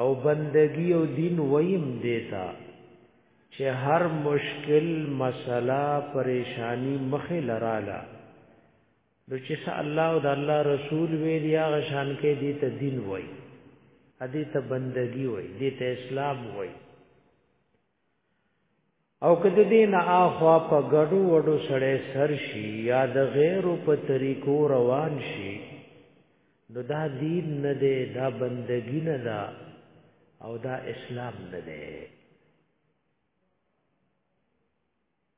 او بندگی او دین ویم دیتا چې هر مشکل مسله پریشانی مخه لراله نو چې صلی الله او د الله رسول ویل یا غشان کې دې ته دین وای ادي ته بندگی وای دې ته اسلام وای او کده دین آخوا په ګډو وډو سړې سر شي یا د غیرو په طریقو روان شي نو دا دین نه دی دا بندگی نه ده او دا اسلام نه دی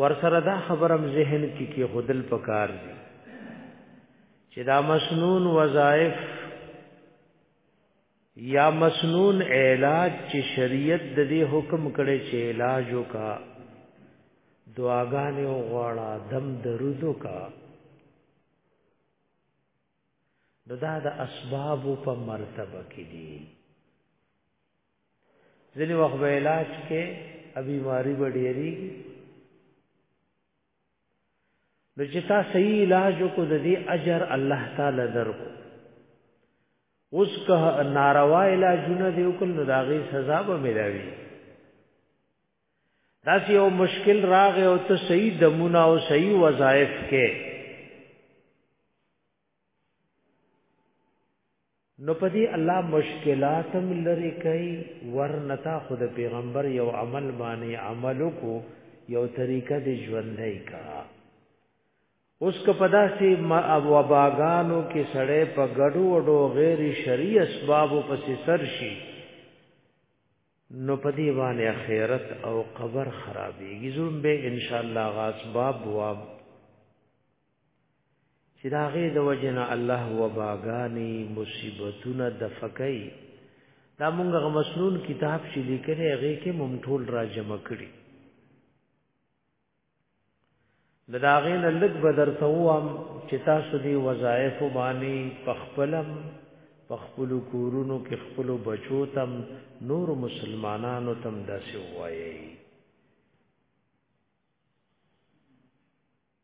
ورسره دا خبرم ذهن کې کې خودل پکار دي چې دا مسنون وظائف یا مسنون علاج چې شریعت د دې حکم کړي چې علاج وکا دعاګانې وغواړه دم درود وکا نو دا د اسباب په مرتبه کې دي ځنی وخت به علاج کې بیماری به ډیری نو چې تا صحیح علاج کو د دې اجر الله تعالی درکو اوس که ناروا علاجونه دی وکړ نو داغي سزا به ملاوي دا چې یو مشکل راغی او ته صحیح دمونه او صحیح وظایف کې نو پدی الله مشکلات هم لری کوي ورنتا خود پیغمبر یو عمل باندې عمل کو یو طریقه دی ژوندۍ کا اوس که پدا سي ما ابو باغانو کې سړې په ګډو وډو غیر شرعي اسبابو پسې سر شي نو په دی باندې اخرت او قبر خرابېږي زوم به ان شاء الله غاسباب واب چې دا غي د وجنه الله وباګانی مصیبتونه د فکای دا مونږه مسنون کتاب چې لیکلې هغه کې ممټول را جمع کړي د داغې نه لګ بدر ته وام چې تاسو دی وظایف باندې پخپلم پخپل کورونو کې خپل بچو تم نور مسلمانانو تم داسې وایي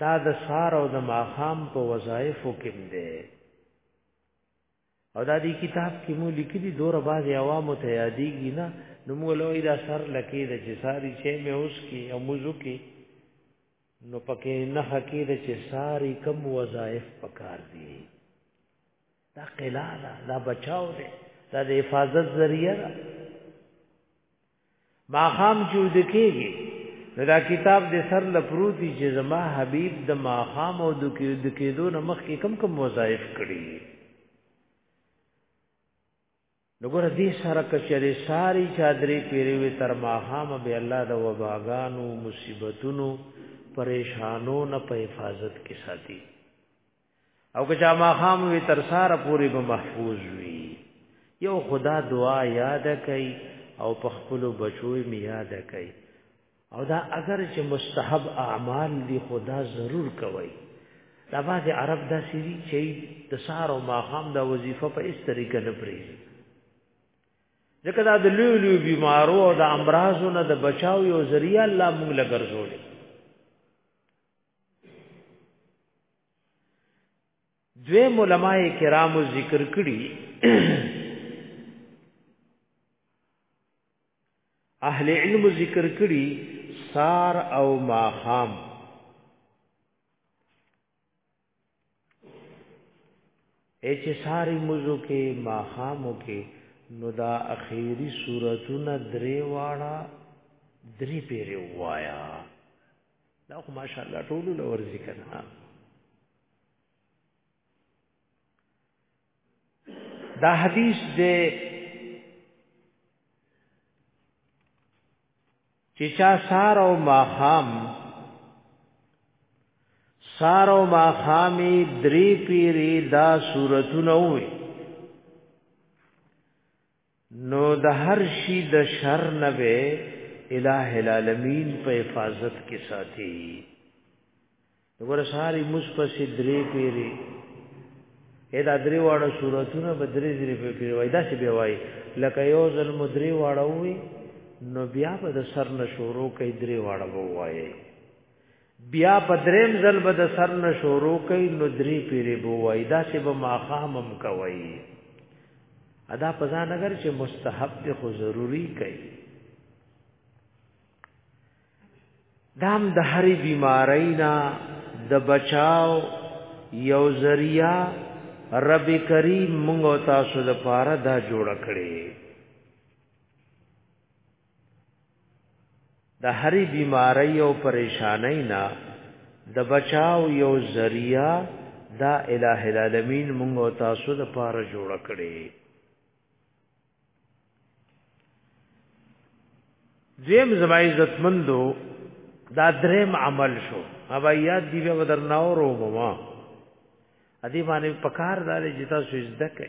دا د سار او د ماخام په وظایفو کې دی او دا دی کتاب کې مو لیکلي دور باز عوامو ته یادېږي نه نو موږ له دا سر لکې د چې ساری چې مې اوس کې او موضوع کې نو پکې نه حقې د چې ساری کم وظایف پکار دي دا قلاله دا بچاو دی دا د حفاظت ذریعہ ده ما خام جو دکېږي نو دا کتاب د سر لپروتی چې زما حبیب د ما خام او د کېدو نه مخکې کم کم وظایف کړی نګور دې سره کچري ساری چادرې پیری وی تر ماهام به الله د وباګانو مصیبتونو پریشانو نه په حفاظت کې ساتي او که چا ما خام وی تر ساره پوری به محفوظ وی یو خدا دعا یاد کئ او په خپل بچو می یاد کئ او دا اگر چې مستحب اعمال دی خدا ضرور کوي دا باز عرب دا سری چې د سار او ماخام دا وظیفه په اس طریقه نه پری ځکه دا د لوی لوی بیمارو او د امراضو نه د بچاو یو ذریعہ الله موږ لګرځولې دوی علماء کرامو ذکر کړي اهل علم ذکر کړي سار او ماخام اچ ساری مزو کې ماخامو کې نو دا اخیری صورتونه درې واړه درې پیری وایا دا خو ماشاءالله ټول له ورزي کنه دا حدیث دې چې چا سار او ماخام سار او ماخامي درې پیری دا صورتونه وي نو د هر شي د شر نه به الٰه العالمین په حفاظت کې ساتي وګوره ساری مصپسې درې پیری ادا درې واړه صورتونه به درې درې پیری وای دا څه به وای لکه یو ځل مدري واړه وي نو بیا به د سر نه شروع کوي درې واړه وای بیا په دریم ځل به د سر نه شروع کوي نو درې پیری بو وای دا چې به ماخامم کوي ادا پزا نګر چې مستحب ته خو ضروری کوي دام د هرې بیماری نه د بچاو یو ذریعہ رب کریم موږ تاسو د پاره دا جوړ کړي د هرې بیماری او پریشانای نه د بچاو یو ذریعہ دا الہ العالمین مونږ او تاسو د پاره جوړ کړي دیم زما عزت مندو دا دریم عمل شو هوا یاد دی به در ناورو مما ادی باندې پکار دار جتا سوځ دکې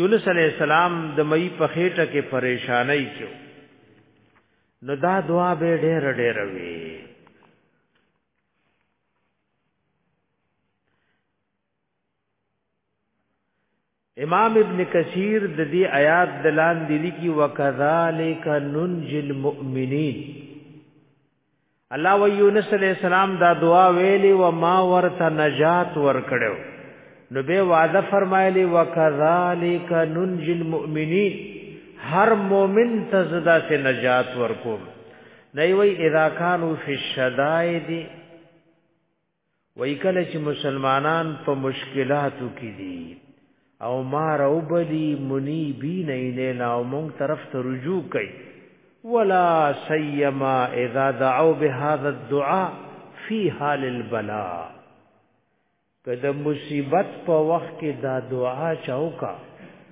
یونس علی السلام د مئی په خېټه کې پریشانای کیو نو دا دعا به ډېر ډېر وی امام ابن کثیر د دې آیات دلان دي لیکي وکذالک ننجل مؤمنین الله و یونس علی السلام دا دعا ویلی و ما ورته نجات ورکړو نو به وعده فرمایلی وکذالک ننجی المؤمنین هر مؤمن ته زدا سے نجات ورکوم نه وی اذا کانوا فی الشدائد وای کله چې مسلمانان په مشکلاتو کې دي او ما روبلی منی بی نه نه نا مونږ طرف ته رجوع کوي ولا سیما اذا دعوا بهذا الدعاء فی حال البلاء کله مصیبت په وخت کې دا دعا چاوکا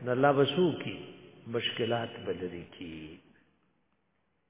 نو الله وسو کی مشکلات بلری کی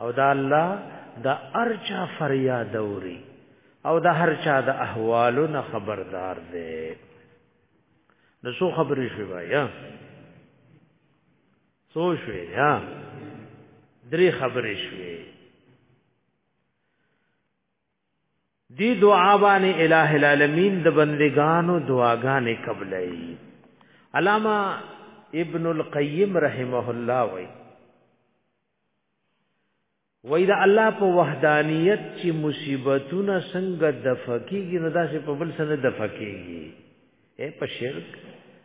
او دا الله د ارچا فریاد اوري او د هر چا د احوالو نه خبردار دی نو څو خبرې شوې وایا څو شوې یا درې خبرې شوې دی دعا باندې الٰه العالمین د بندگانو دعاګانې قبلای علامہ ابن القیم رحمه الله وایي وای دا الله په وحدانیت چې مصیبتونه څنګه دفقېږي نو دا چې په بل سره دفقېږي اے په شرک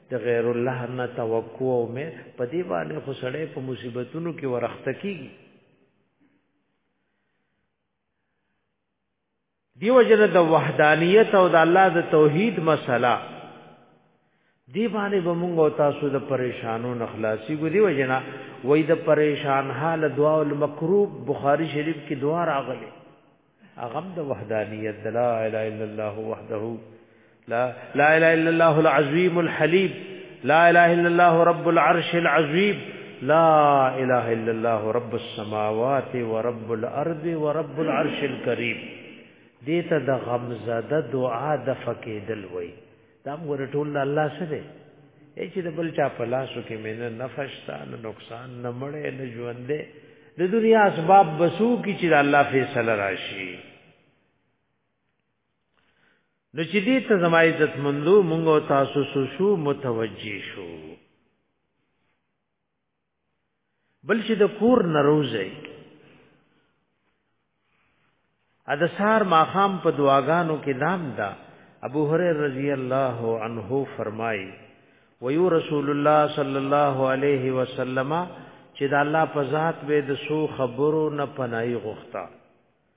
د غیر الله نه توقع او مې په دې باندې خو سړې په مصیبتونو کې ورخت کیږي دیو جن د وحدانیت او د الله د توحید مسله دی باندې به مونږ او تاسو د پریشانو نخلاصي ګو دیو جنا وای د پریشان حال دعا او مکروب بخاری شریف کې دعا راغله اغم د وحدانیت لا اله الا الله وحده لا لا اله الا الله العظیم الحلیم لا اله الا الله رب العرش العظیم لا اله الا الله رب السماوات ورب الارض ورب العرش الكريم دې ته د غمزده دعا د فقیدل وای دا موږ ټول الله سره ای چې د بل چا په لاسو کې مینه نفشتا نه نقصان نه مړې نه ژوندې د دنیا اسباب بسو کې چې الله فیصله راشي نو چې دې ته زما عزت مندو مونږ او تاسو سو شو متوجي شو بل چې د کور نروزه ا د سار ماخام په دعاګانو کې نام دا ابو هريره رضی الله عنه فرمایي ويو رسول الله صلی الله علیه وسلم چې د الله په ذات به د سو خبرو نه پناي غوښتا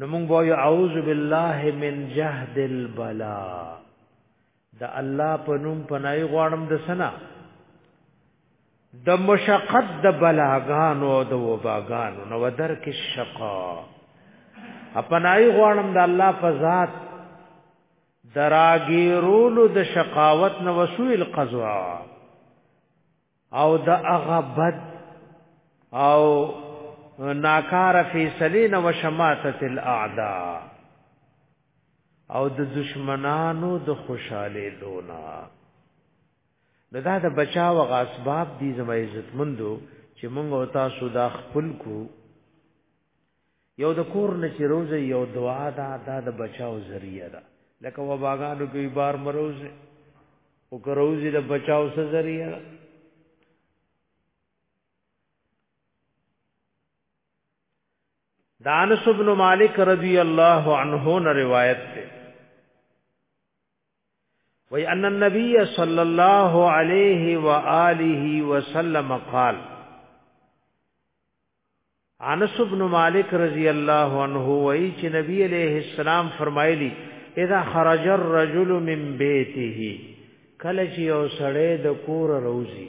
نو موږ وایو اعوذ بالله من جهد البلا د الله په نوم پنای غواړم د سنا د مشقت د بلاګانو او د وباګانو نو ودر کې شقا اپنای غواړم د الله په ذات دراګیرولو د شقاوت نو وسویل قضوا او د هغه بد او ناکار فیصله نو شماتت الاعداء او د دشمنانو د خوشاله لونا دا د بچاو غ اسباب دي زما عزت مندو چې مونږ او تاسو دا خپل کو یو د کور نه چې روزه یو دعا ده دا د بچاو ذریعہ ده لکه و باغانو کې بار مروزه او کروزه د بچاو سره ذریعہ ده دانس ابن مالک رضی اللہ عنہ نے روایت سے وی ان النبی صلی اللہ علیہ وآلہ وسلم قال انس بن مالک رضی الله عنه وی چې نبی علیہ السلام فرمایلی اذا خرج الرجل من بیته کله چې یو سړی د کور روزي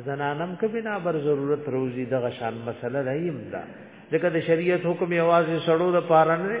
ازنانم کبه نه بر ضرورت روزي دغه شان مسله رایم ده ځکه د شریعت حکم یوازې سړو د پاره نه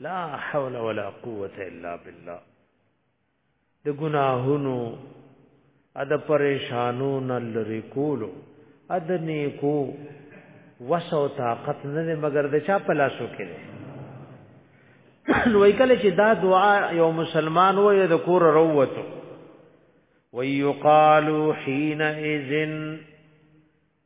لا حول ولا قوت الا بالله د ګناهونو ا د پریشانو نه لری کولو ا د نیکو وسو طاقت نه مگر د چا په لاسو کې دی نو کله چې دا دعا یو مسلمان وای د کور وروته ويقال حين اذن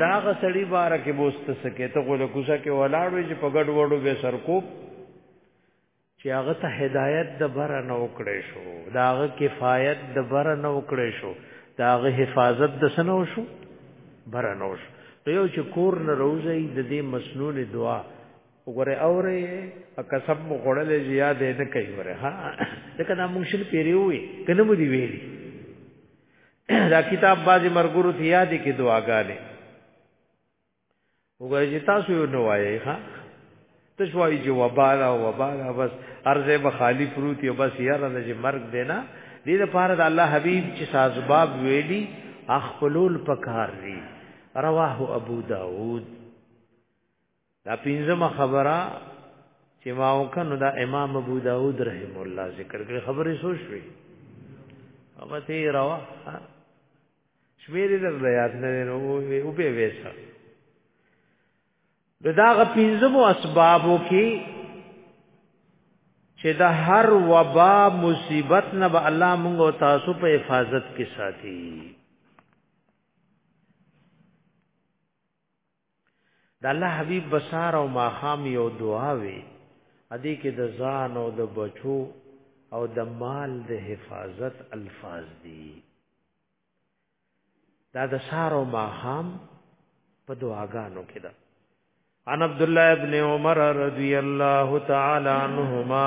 دا غ سړی بار کې بوست سکه ته غو له کوڅه کې ولاړ وي چې په ګډ وړو به سرکوب چې هغه ته هدایت د بر نه وکړې شو دا غ کفایت د بر نه وکړې شو دا غ حفاظت د سنو شو بر نه شو ته یو چې کور نه روزي د دې مسنون دعا وګوره اورې کسب مو غړلې زیاده نه کوي وره ها دا کنا مونږ شل پیریوي کنه مو دی ویلي دا کتاب باز مرګرو ته یاد کی دعاګانې وګورئ چې تاسو یو نو وایي ښا ته شوای چې وبالا وبالا بس ارزه به خالی پروت یو بس یار نه چې مرګ دینا دې لپاره د الله حبیب چې سازباب ویلی اخلول پکار دی رواه ابو داود دا پنځمه خبره چې ما وکنو دا امام ابو داود رحم الله ذکر کړ خبرې سو شوې هغه ته راوا شمیرې در یاد نه نو او به وېسا دغه پنځمو اسبابو کې چې د هر وبا مصیبت نه به الله موږ او تاسو په حفاظت کې ساتي د الله حبيب بسار او ماخام یو دعا وی ادي کې د ځان او د بچو او د مال د حفاظت الفاظ دي دا د سار او ماخام په دعاګانو کې ده ان عبد الله ابن عمر رضی الله تعالی عنهما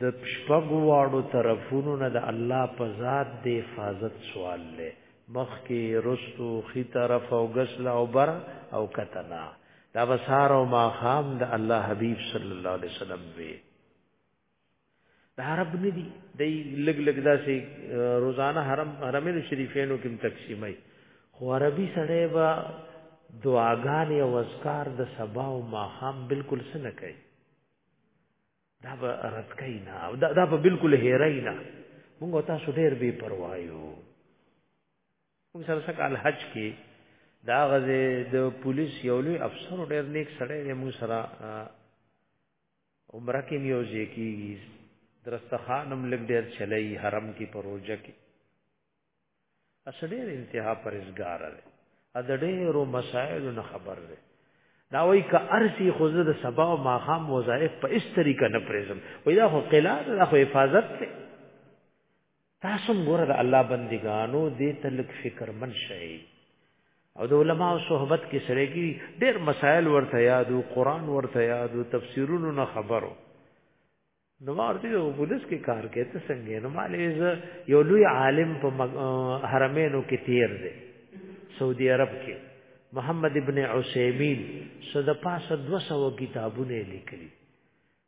د شپږو واړو طرفونو نه د الله په ذات د حفاظت سوال لې مخ کې رستو خي طرف او غسل او بر او کتنا دا وسار او ما خام د الله حبيب صلی الله علیه وسلم وی دا عرب نه دي د لګ لګ داسې روزانه حرم حرمین شریفینو کې تقسیمای خو عربي سړی با دعاګانې او اذکار د سبا او ماخام بالکل سره کوي دا به رد کینا او دا, دا به بالکل هیرینا موږ تاسو ډیر بے پروا یو موږ سره سکال حج کې دا غزه د پولیس یو لوی افسر ډیر نیک سره یې موږ سره عمره کې میوځي کیږي درستخانم لګ ډیر چلای حرم کې پروژه کې اسډیر انتها پرېزګار دی ا د ډېرو مسائل نه خبر دی دا وای ک ارسی خو زه د سبا او ماخام وظایف په اس طریقه نه پرېزم وای دا خو قلاد دا خو حفاظت دی تاسو ګوره د الله بندګانو دې تلک فکر من شئ او د علما او صحبت کې سره کې ډېر مسائل ورته یادو قران ورته یادو تفسیرونو نه خبرو نو ما ورته یو پولیس کې کار کوي ته څنګه نو مالې ز یو لوی عالم په حرمینو کې تیر دی سعودي عرب کې محمد ابن عثیمین صد پاسه 200 کتابونه لیکلي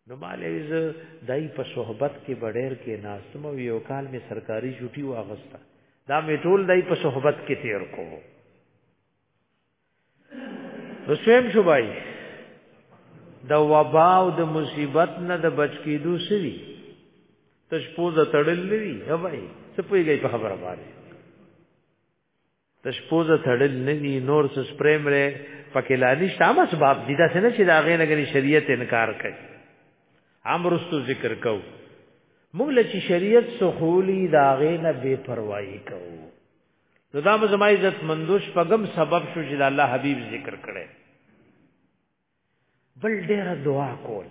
نو مالې ز دای په صحبت کې بډیر کې ناستم او یو کال می سرکاري چټي واغستا دا می ټول دای په صحبت کې تیر کوو نو سویم شو بای د وبا او د مصیبت نه د بچ کیدو سری تشپو د تړل لري ها بای څه پویږي په خبره باندې تشپو د تړل نه دي نور څه سپریم لري پکې لا نشته هم اسباب دي دا څنګه چې دا غې نه غني شریعت انکار کوي امرستو ذکر کو موږ لچ شریعت سخولی دا غې نه بے پروايي کوو نو دا زما عزت مندوش پغم سبب شو چې الله حبيب ذکر کړي بل ډېر دعا کول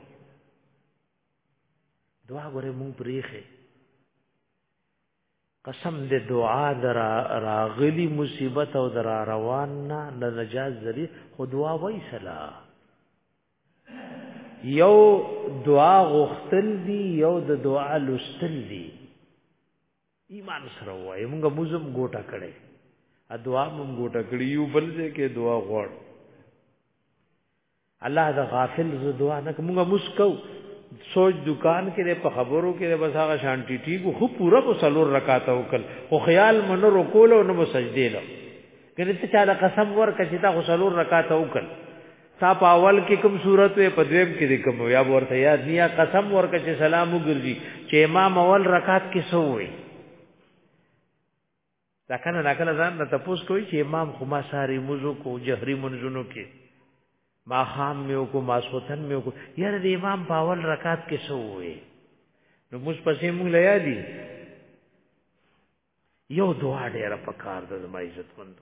دعا غره مونږ پریخه قسم دې دعا درا راغلی مصیبت او درا روان نه د نجات ذری خو دعا وای سلا یو دعا غختل دی یو د دعا لستل دی ایمان سره وای موږ موزم ګوټه کړي ا دعا موږ ګوټه کړي یو بل دې کې دعا غوړ الله دا غافل ز دعا نه موږ مسکو سوچ دکان کې په خبرو کې بس هغه شانتی ټی کو خو پورا کو سلور رکاته وکړ خو خیال من رکول او نو سجدې له کله چې چا قسم ورکړ چې تا خو سلور رکاته وکړ تا په اول کې کوم صورت وې په دویم کې دې کوم یا ورته یاد نیا قسم ورکه چې سلام وګرځي چې امام اول رکعت کې سو وې دا کنه دا کنه ځان ته پوس کوي چې امام خو ما ساری مزو کو جهري منځونو کې ما خام میو کو ما سوتن میو کو یار دې امام په اول رکعت کې سو وې نو موږ پسې موږ لیا دي یو دعا ډیره پکار ده زما عزت مند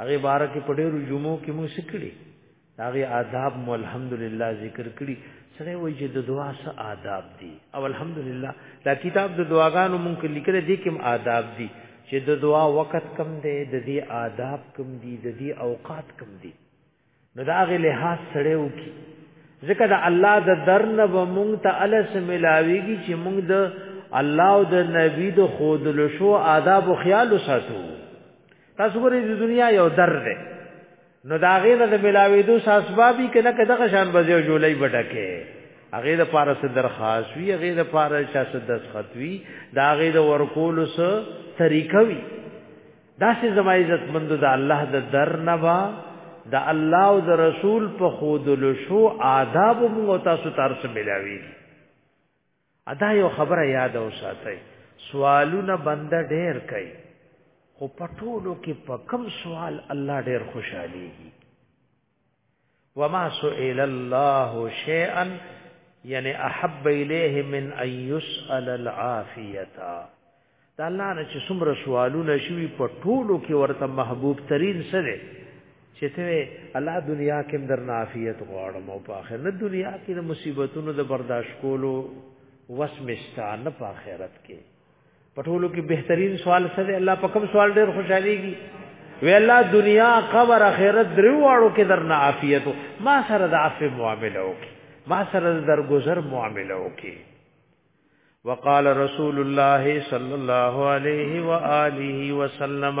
هغه بارک په ډیرو جمعو کې مو سکړي هغه آداب مو الحمدلله ذکر کړي سره وایي چې د دعا سره آداب دي او الحمدلله دا کتاب د دعاګانو مونږ لیکل دي کوم آداب دي چې د دعا وخت کم دی د دې آداب کم دي د دې اوقات کم دي نو دا غي لحاظ سره وکي ځکه دا الله د درن و مونږ ته الس ملاويږي چې مونږ د الله او د نبی د خود له شو آداب او خیال وساتو تاسو ګورئ د دنیا یو در ده نو دا غي نه د ملاويدو ساسبابي کنه کده غشان بځو جولای بټکه هغه د پارس درخواست وی هغه د پارس شاست دسخط وی دا هغه د ورکول سره طریقه وی داسې زما عزت مند د الله د در نه با د الله او د رسول په خودلو شو آداب موږ تاسو ترس ملاوي ادا یو خبره یاد اوساتئ سوالونه بنده ډېر کوي خو پټولو کې په کم سوال الله ډېر خوشحاليږي وما سئل الله شيئا یعنی احب الیه من ان یسأل العافیه دا الله نه چې څومره سوالونه شوي په ټولو کې ورته محبوب ترين سره چې ته الله دنیا کې در نافیت غواړم او په آخرت نه دنیا کې د مصیبتونو د برداشت کولو وسمستا نه په آخرت کې پټولو کې بهترین سوال څه دی الله په کوم سوال ډېر خوشاليږي وی الله دنیا قبر اخرت دریواړو کې درنه عافیت ما سره د عفو معامله وکي ما سره د درگذر معامله وکي وقال رسول الله صلى الله عليه واله وسلم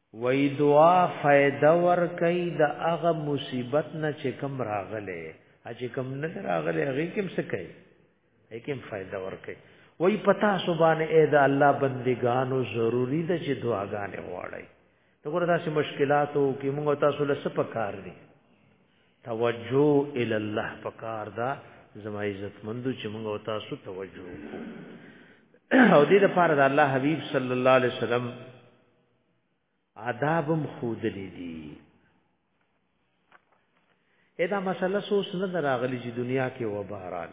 وای دعا فائدہ ور کوي د هغه مصیبت نه چې کم راغله چې کم نه راغله هغه کوم څه کوي هغه کوم فائدہ ور کوي وای پتا سبحان اے دا الله بندگانو ضروری ده چې دعاګانې وړي دغه داسې مشکلاتو کې موږ تاسو له څه پکار دي توجه ال الله پکار دا زما عزت مندو چې موږ تاسو توجه وکړو او دې لپاره د الله حبیب صلی الله علیه وسلم آدابم خودلې دي ادا مسله سوس نه دراغلی چې دنیا کې و بهرال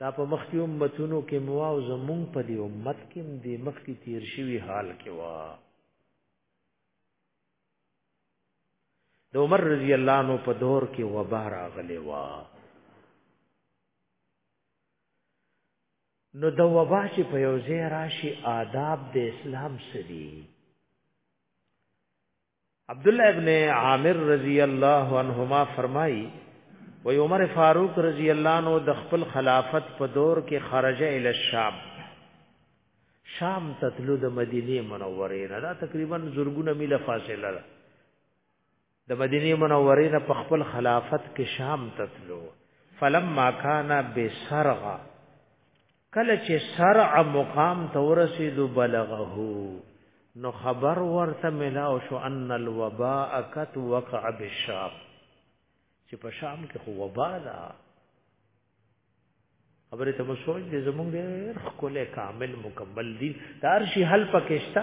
دا په مخکې امتونو کې موا او زمون په دې امت کې دې مخکې تیر شوی حال کې وا د عمر رضی الله عنه په دور کې و بهر اغلی وا نو د وبا چې په یو ځای راشي آداب د اسلام سری عبد الله ابن عامر رضی الله عنهما فرمایي و عمر فاروق رضی الله عنه د خپل خلافت په دور کې خرج ال الشام شام تتلو د مدینه منوره نه دا تقریبا زرګونه میله فاصله ده د مدینه منورې نه په خپل خلافت کې شام تتلو فلما کان بسرغه کله چې سرع مقام ته ورسېدو بلغه نو خبر ورته ملاو شو ان الوباء قد وقع بالشام چې په شام کې خو وبا ده خبره ته مسوج دې زمونږ ډېر خله کامل مکمل دي دار شي حل پکېشتا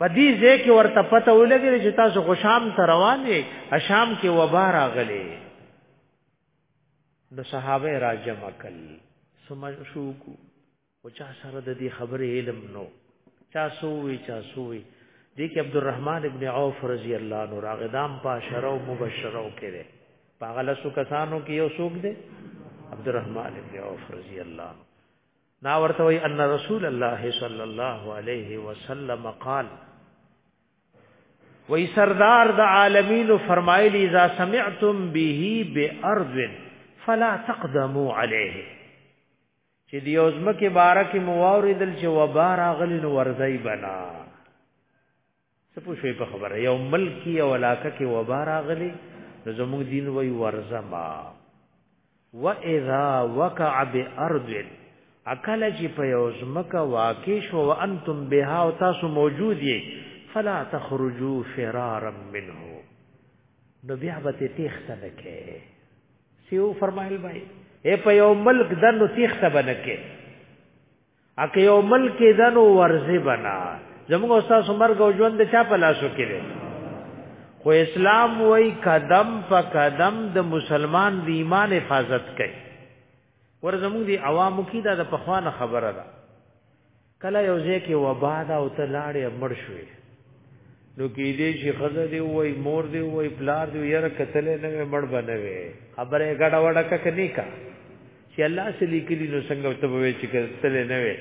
پدې ځکه ورته پته ولګي چې تاسو خوشام ته روان یې اشام کې وبا راغلي نو صحابه راجم کل سمجو کو او چا سره د دې خبرې علم نو چا سووي چا سووي دې کې عبدالرحمن ابن عوف رضی الله عنه راغدام پاشره او مبشره او کړي پاغله سو کسانو کې یو څوک دی عبدالرحمن ابن عوف رضی الله عنه نا ورته وی ان رسول الله صلی الله علیه وسلم قال وی سردار د عالمین فرمایلی اذا سمعتم به بارض فلا تقدموا عليه چې دی اوسمه کې بارکه مواردل چې وبا راغلی نو ورځي بنا څه پوښوي په خبره یو ملکی او علاقه کې وبا راغلی نو زموږ دین وای ورزما واذا وقع بارض اکل چې په یو ځمکه واقع شو او انتم بها او تاسو موجود یې فلا تخرجوا فرارا منه نو بیا به تیخت نه کې سیو فرمایل بای اے په یو ملک دنو تیخته بنکه اکه یو ملک دنو ورزه بنا زموږ استاد مرګ او ژوند چا په لاسو کې دی خو اسلام وای قدم په قدم د مسلمان د ایمان حفاظت کوي ور زموږ دی عوامو کې دا د پخوانه خبره ده کله یو ځای کې وبا دا او ته لاړې مړ شوې نو کې دې چې خزه دی وای مور دی وای پلار دی یاره قتل نه مړ بنوي خبره غډا وډا کک نه کا چې الله سلی کلی نو څنګه ته وې چې قتل نه وي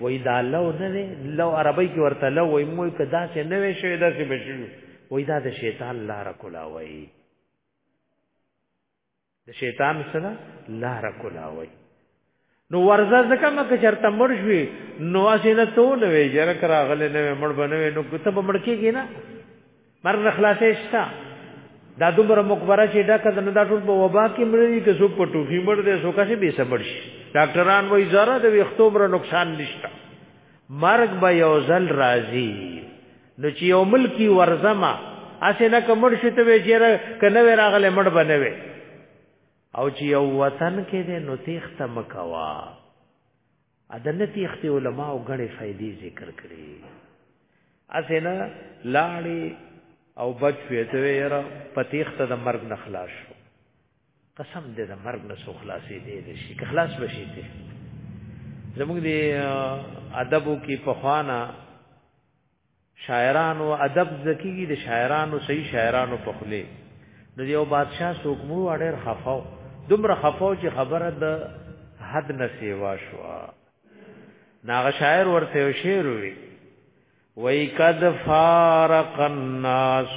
وای دا لو نه نه لو عربی کې ورته لو وای مو کدا چې نه وي شوی دا چې بشو وای دا د شیطان لار کولا وای د شیطان سره لار کولاوي نو ورزه زکه مکه چرته مړ شوي نو اسینه تو نه وی جره کرا غلې نه مړ بنوي نو ګته به مړ کېږي نه مر نه خلاصې شتا دا دومره مقبره چې دا کده نه دا ټول په وبا کې مړ دي که څوک په ټوخي مړ دي څوک چې به سمړ شي ډاکټران وایي زره د ویختو مر نقصان نشته مرګ به یو ځل راځي نو چې یو ملکی ورزما اسې نه کمر شته وی چیرې کنه وی راغله مړ بنوي او چې یو وطن کې دې نو تیخته مکوا ادنه تیخته علما او غړې فائدې ذکر کړې اسې نه لاړې او بچ ویته یرا پتیخته د مرګ نه خلاص شو قسم دې د مرګ نه سو خلاصې دې دې شي که خلاص بشي دې زموږ دې ادبو کې په خوانه شاعرانو ادب زکیږي د شاعرانو صحیح شاعرانو په خله نو یو بادشاہ سوکمو اړیر خفاو دومره خفاو چې خبره د حد نه سیوا شو ناغه شاعر ورته یو شعر وی وای قد فارق الناس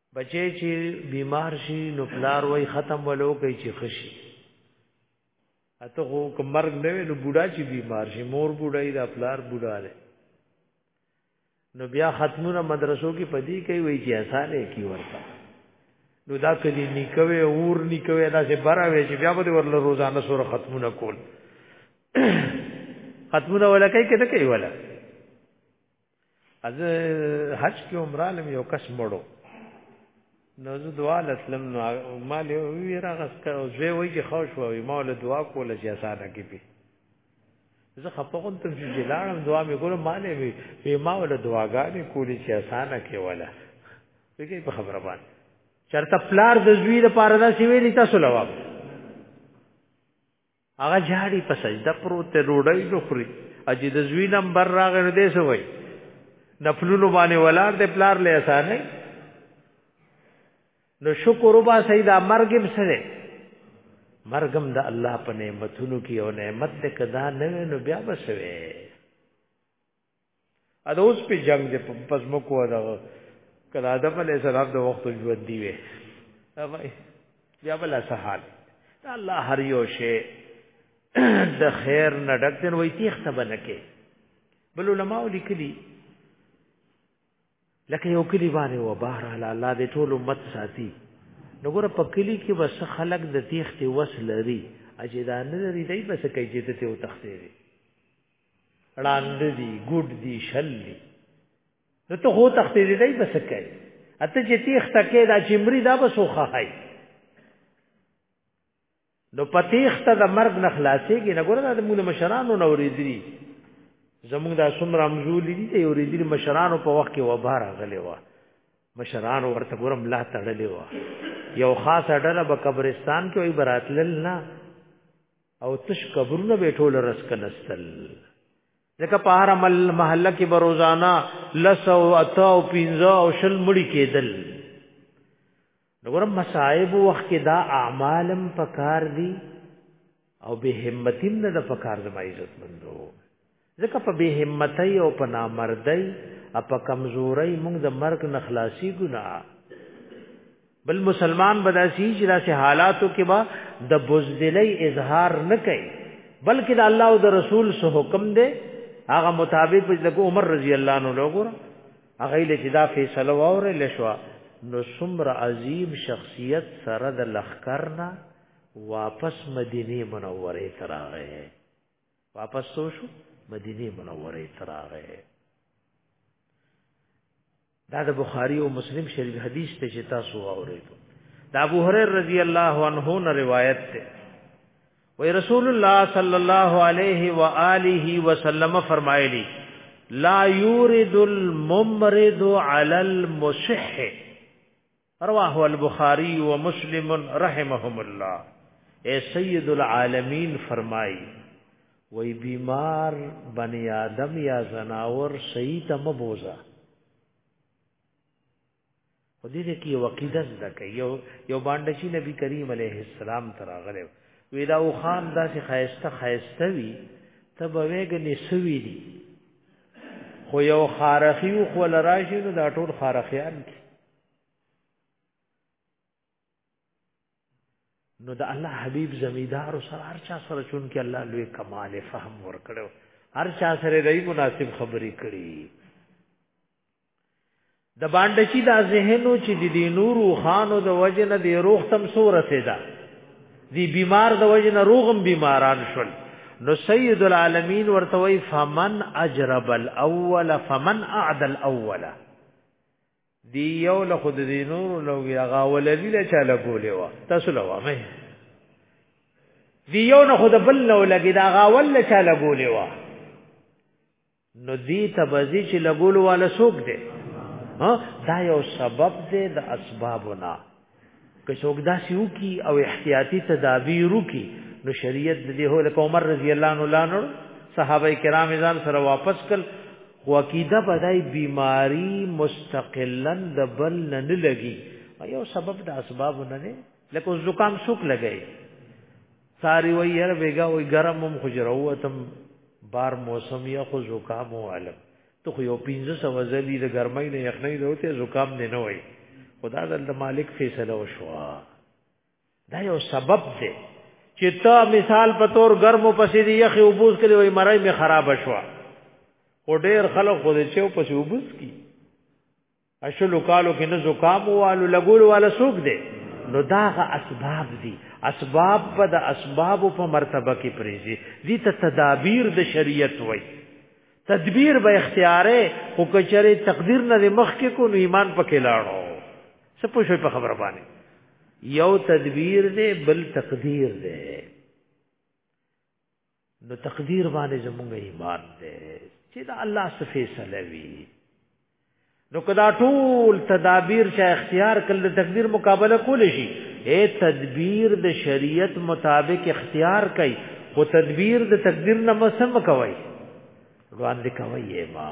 بچی چې بیمار شي نو پلار وای ختم ولو کوي چې خشي اته خو کمرګ نه وي نو بوډا چې بیمار شي مور بوډای دا پلار بوډا دی نو بیا ختمونه مدرسو کې پدی کوي وای چې اسانه کی ورته نو دا کلی نکوي اور نکوي دا چې برا وي چې بیا به ورله روزانه سره ختمونه کول ختمونه ولا کوي کده کوي ولا از حج کې عمره لم یو کس مړو نو زه دعا لسلم نو مال وی راغس کړ او زه وی چې خوش وای ما له دعا کوله چې اسانه کې پی زه خپغون تم چې جلانم دعا مې کوله مال وی په ما ول دعاګانې کولې چې اسانه کې ولا وګي په خبره باندې چرته پلار د زوی لپاره دا سی ویلی تاسو لواب هغه جاړي په سجده پروت ته ډوډۍ نه خوري اجي د زوی نمبر راغی نو دې سوې نفلونو باندې ولار دې پلار له اسانه نو شکر وبا سید مرګم سره مرګم د الله په نعمتونو کې او نعمت ته کدا نه نو بیا بسوي ا د اوس په جنگ د پزمو کو دا کله آدم علی السلام د وخت ژوند دی وي بیا بل سهال الله هر یو شی د خیر نه ډک دین وای تیخ ته بنکه بل علماء لیکلی لکه یو کلی باندې و بهر الله دې ټول امت ساتي نګور په کلی کې بس خلک د تیخ ته وس لري اجدان لري دای بس کوي چې ته او تختې ړاند دي ګډ دي شل دي نو ته هو تختې دې دای بس کوي اته چې تیخ تکې دا چې مری دا بس وخه هاي نو پتیخ ته د مرګ نه خلاصيږي نه ګوره دا موږ مشرانو نو ورېدري زموږ دا سم رمزول دي ته ورېدري مشرانو په وخت کې وبار غلې و مشرانو ورته ګورم لا تړلې و یو خاص اډله په قبرستان کې وي براتلل نه او تش قبرونه به ټول رس کنستل ځکه په هر عمل محله کې بروزانا لسو اتا او پینځه او شل مړي کېدل نګورم مصائب وخت کې دا اعمالم پکار دي او به همتیم نه د پکار زما عزت مندو ځکه په بې همتۍ او په نامردۍ او په کمزورۍ موږ د مرګ نه خلاصي ګنا بل مسلمان بداسي چې داسې حالاتو کې با د بزدلۍ اظهار نه کوي بلکې د الله او د رسول سو حکم دی هغه مطابق په لګو عمر رضی الله عنه لوګور هغه له چې دا فیصله وره لشوا نو سمر عظیم شخصیت سره د لخر نه واپس مدینه منوره تراغه واپس سو شو مدینه منوره ته راغی دا د بخاری او مسلم شریف حدیث ته چې تاسو اوریدو دا ابو هريره رضی الله عنه نه روایت ده وی رسول الله صلی الله علیه و آله وسلم فرمایلی لا یورد الممرض علی المصح رواه البخاری و مسلم رحمهم الله اے سید العالمین فرمای وی بیمار بنی آدم یا زناور صحیح ته مبوزا خو دې دې کې وقیدس دکې یو یو باندې چې نبی کریم علیه السلام تراغله وی دا او خان داسې خایسته خایسته وی ته به وګنې سوي دي خو یو خارخي خو لراشي نو دا ټول خارخيان دي نو د الله حبيب زمیدار سره هر چا سره چون کې الله لوی کمال فهم ور کړو هر چا سره دای مناسب خبرې کړي د باندې چې دا ذهنو چې د دې نور او خانو د وجنه د روح تم سور سیدا دی بیمار د وجنه روغم بیماران شول نو سید العالمین ورته وی فمن اجرب الاول فمن اعد الاول دی یو له خود دی نور له هغه وللی له چاله ګولې وا تاسو له وامه دی یو نه خود بل له لګی دا هغه ول له چاله ګولې وا نو دی تبزی چې لګول والا سوق دی ها دا یو سبب دی د اسبابونه که څوک داسې وکي او احتیاطي تدابیر وکي نو شریعت د دې هو لکه عمر رضی الله عنه لانو صحابه کرام ځان سره واپس کړ خو عقیده بدای بیماری مستقلا د بل نه نه لګي یو سبب د اسباب نه نه لکه زکام سوک لګي ساری وای یره بیگا وای گرم هم خجروتم بار موسم یا خو زکام او علم ته خو یو پینځه سو ځلې د ګرمۍ نه یخنۍ نه وته زکام نه نه وای خدا د مالک فیصله وشو دا یو سبب دی چې تا مثال په تور ګرمو پسې دی یخ وبوس کړي وای مرای می خراب شو او ډیر خلک خو دې چې پسې وبوس کی اشلو کالو کې نه زکام والو لګول والا سوق دی نو داغه اسباب دي اسباب په د اسباب په مرتبه کې پریږي دي ته تدابیر د شریعت وای تدبیر به اختیاره خو کچره تقدیر نه مخ کې کو نو ایمان پکې لاړو څه پوښوي په خبره باندې یو تدبیر دی بل تقدیر دی نو تقدیر باندې زمونږ ایمان دی چې دا الله صفه سلوي نو کدا ټول تدابیر چې اختیار کړل د تقدیر مقابله کول شي اے تدبیر د شریعت مطابق اختیار کړي خو تدبیر د تقدیر نه مسم کوي وړاندې کوي ما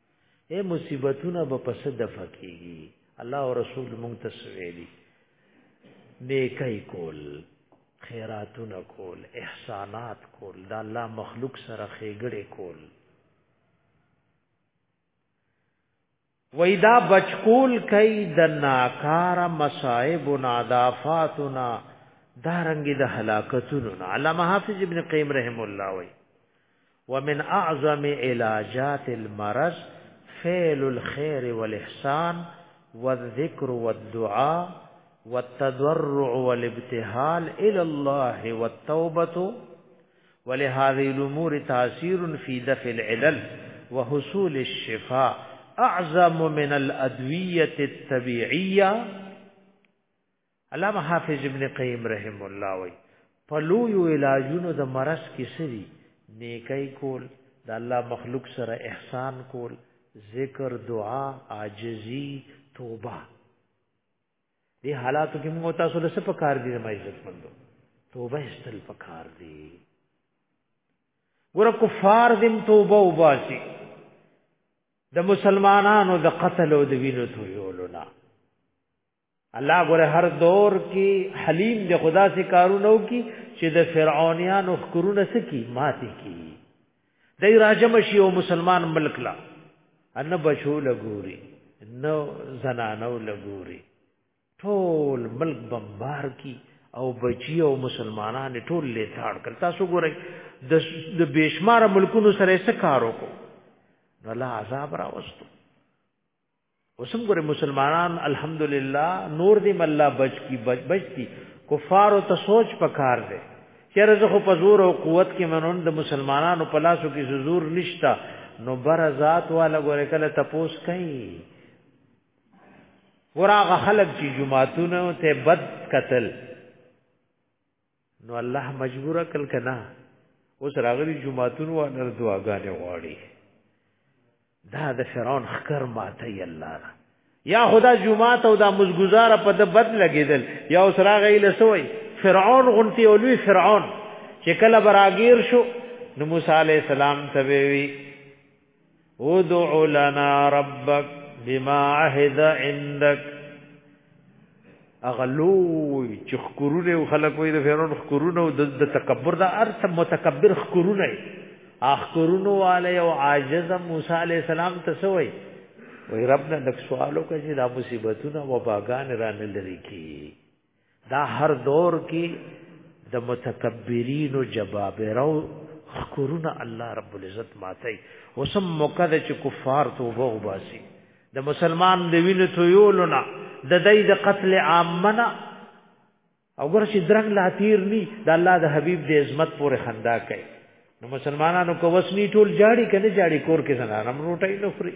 اے مصیبتونه به پس دفع کیږي الله او رسول مونږ ته سویلی نیکای کول خیراتونه کول احسانات کول دا الله مخلوق سره خېګړې کول وېدا بچکول کای د ناکار مصائب نادافاتنا دارنګ د هلاکتونو علامه حافظ ابن قیم رحم الله وی ومن اعظم علاجات المرض فعل الخير والإحسان والذكر والدعاء والتضرع والابتهال إلى الله والتوبة ولهذه الأمور تأثير في دفع العلل وحصول الشفاء أعظم من الأدوية الطبيعية علامه حافظ ابن قیم رحم الله وی په لویو علاجونو د مرض کې سری نیکي کول د الله مخلوق سره احسان کول ذکر دعا عاجزی توبه دې حالاتو کې موږ تاسو له څه په کار دي ما عزت مندو توبه استل په کار دي ګور کفار دم توبه وباسي د مسلمانانو د قتل او د وینو تویولو نه الله ګره هر دور کې حلیم د خدا سے کارونه وکي چې د فرعونانو خکرونه سکی ماتي کی دای راجم شي او مسلمان ملک لا ان بچو لګوري نو زنانو لګوري ټول ملک بمبار کی او بچی او مسلمانان ټول له تاړ کړ تاسو ګورئ د بشمار ملکونو سره څه کار وکړو نو الله عذاب راوستو اوسم ګره مسلمانان الحمدلله نور دې مله بچ کی بچ بچتی کفار او ته سوچ پکار دی چیرې زه خو په زور او قوت کې منون د مسلمانانو په لاسو کې زور نشتا نو بر ذات والا ګوره کله تپوس کوي ګوراغه خلق چې جمعهتون ته بد قتل نو الله مجبور کل کنا اوس راغلی جمعتون و نر دعاګانې غواړي دا د فرعون خکر ماته ی الله را یا خدا جمعات او دا مزګزار په د بد لګیدل یا اوس راغی لسوي فرعون غنتی اولوی فرعون چې کله براګیر شو نو موسی علی السلام ته وی ادعو لنا ربک بما عهد عندک اغلوی چې خکرونه او خلک وي د فرعون خکرونه او د تکبر دا ارث متکبر خکرونه اخکرونه والے او عاجز موسی علی السلام ته سوی وای رب نه د سوالو کې دا مصیبتونه و باغان را نه لري کی دا هر دور کې د متکبرینو جبابرو خکرونه الله رب العزت ماتي وسم موقع د چې کفار توبه وباسي د مسلمان د وینې تویولنا د دای د قتل عامنا او ګر چې درنګ لاتیر ني د الله د حبيب د عظمت پورې خندا کوي نو مسلمانانو کو وسنی ټول جاړي کنه جاړي کور کې زنانم روټي نه خوري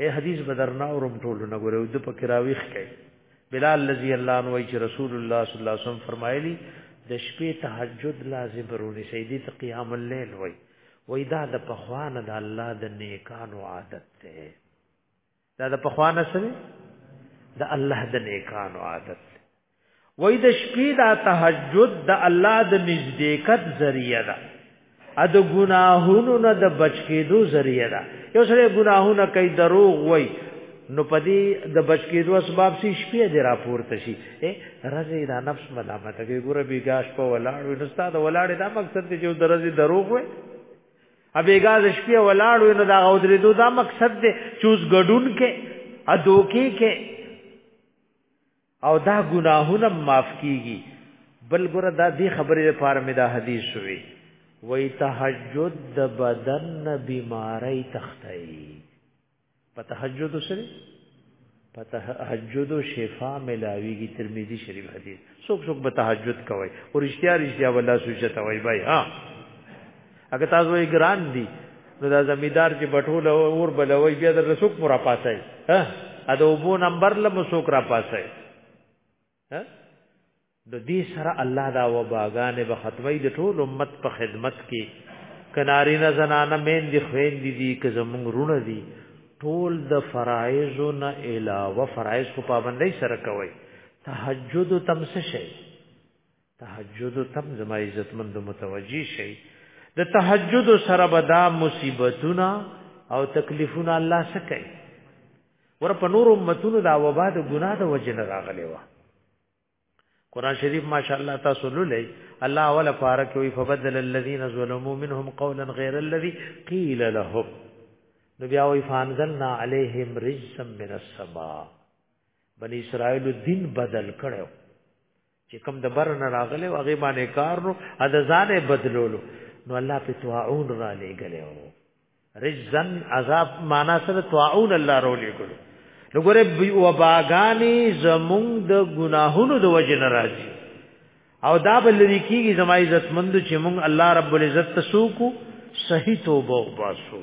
اے حدیث بدرنا او رم ټول نه غره د پکې راويخ کړي بلال رضی الله عنه وی چې رسول الله صلی الله علیه وسلم فرمایلی د شپې تهجد لازم رونی سیدی ته قیام الليل وی وی دا د پخوانه د الله د نیکانو عادت ده دا د پخوانه سره د الله د نیکانو عادت وای د شپې دا تهجد د الله د نزدېکت ذریعہ ده ا د ګناهونو نه د بچ کېدو ذریعہ ده یو سره ګناهونه کوي دروغ وای نو پدی د بچ کېدو اسباب سي شپې د راپورته شي رزي دا نفس ملامت کوي ګور بیګاش په ولاړ وي نو ستاسو ولاړ دا مقصد دی چې درزي دروغ وای ا بیګاز شپې ولاړ وي نو دا غوډري دو دا مقصد دی چوز ګډون کې ا دوکي کې او دا ګناهونه معاف کیږي بل ګره دا دی خبرې لپاره مې دا حدیث شوی وای تهجد د بدن بیماری تختای په تهجد سره په تهجد شفا ملاویږي ترمذی شریف حدیث څوک څوک به تهجد کوي او رښتیا رښتیا ولا سوچته وای بای ها اګه تاسو یې ګران دي نو دا زمیدار چې بټول اور بلوي بیا د رسوک مورا پاسای ها ا د وبو نمبر له مسوک را پاسای ها د دې سره الله دا و باغانې به ختمي د ټول امت په خدمت کې کناری نه زنانه مین دي خوین دي دي که زمونږ رونه دي ټول د فرایض نه علاوه فرایض کو پابندۍ سره کوي تهجد تمسشه تهجد تم زما عزت مند متوجی شي د تهجد سره بدا مصیبتونه او تکلیفونه الله سکي ور په نور امتونو دا وبا د ګناه د وجه نه راغلی و قران شریف ماشاءالله تاسو لولې الله ولا فارک وی فبدل الذين ظلموا منهم قولا غير الذي قيل لهم نو بیا وی فانزلنا عليهم رجسا من السماء بني اسرائيل دین بدل کړو چې کوم د بر نه راغله او هغه باندې کار نو د ځانه بدلولو نو الله په طاعون را لېګلې او رجزن عذاب معنا سره طاعون الله را لېګلو نو ګوره وباګانی زمون د ګناهونو د وجه ناراضي او دا بل لري کیږي زما عزت مند چې مون الله رب العزت تسوکو صحیح توبه وباسو